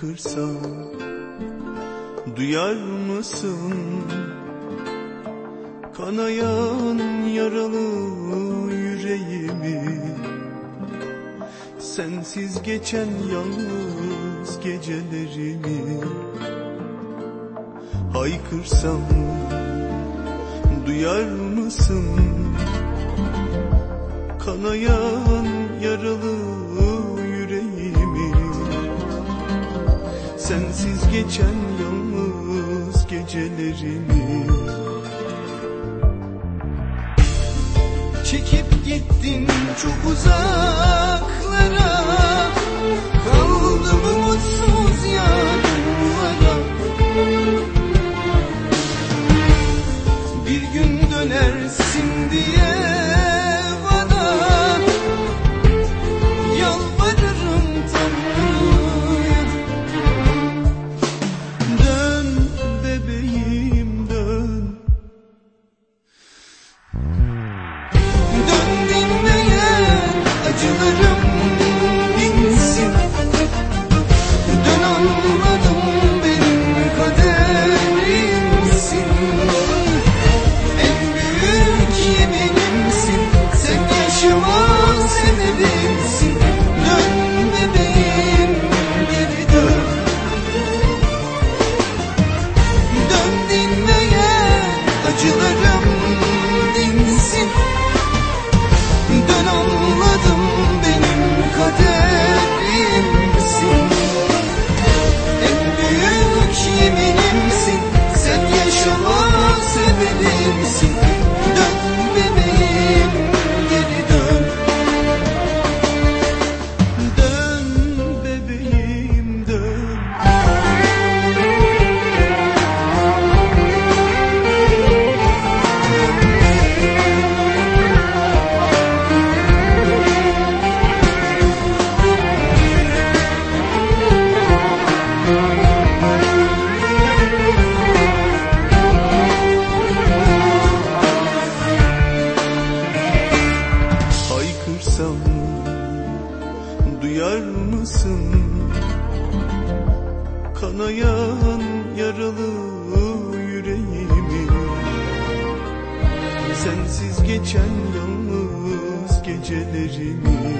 haykırsam Duyar mısın? Kanayan yaralı yüreğimi Sensiz geçen yalnız gecelerimi Haykırsam Duyar mısın? Kanayan yaralı Sensiz geçen yalnız gecelerimi Çekip gittin çok uzaklara to the Haykırsam duyar mısın? Kanayan yaralı yüreğimi Sensiz geçen yalnız gecelerimi